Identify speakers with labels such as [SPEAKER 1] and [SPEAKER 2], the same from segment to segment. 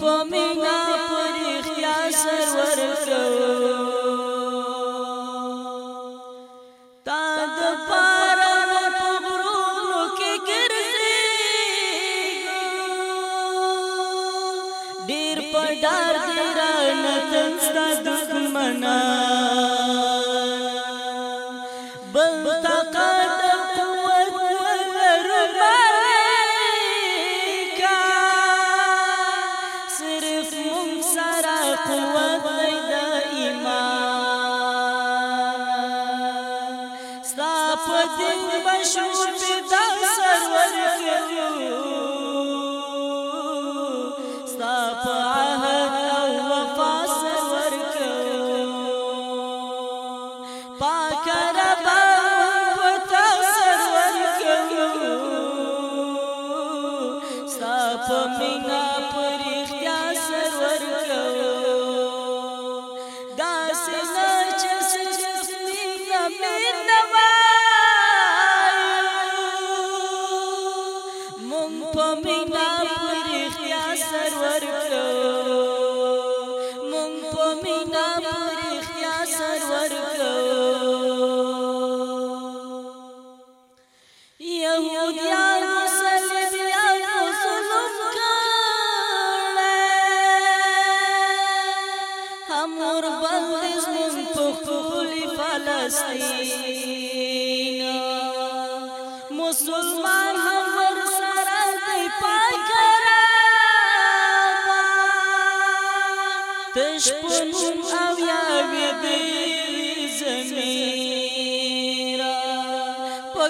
[SPEAKER 1] په مینا پر اختیا سرور کو تا د پار په غرونو کې ګرځي ډیر په ډار زنده بشو فدا سرور کو ستا په عهد او وفا سرور کو پاک رب وتا سرور کو ستا په مینا مینا پر اختیا سرور کو یهودیان مسلمیان کو ظلم کړل هم ور باندې زمون په خپل فلسطین تشپنوم او یاوی دی زمیرا پا او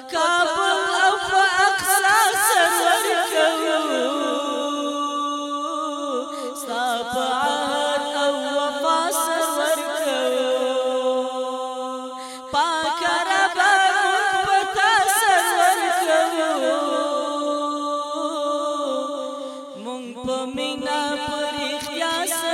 [SPEAKER 1] پا سرور کو ستا پا او وفا سرور کو سرور سرور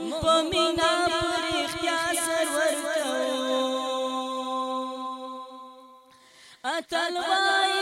[SPEAKER 1] مونږ په مینا پر اختیا سرور کو اتل وای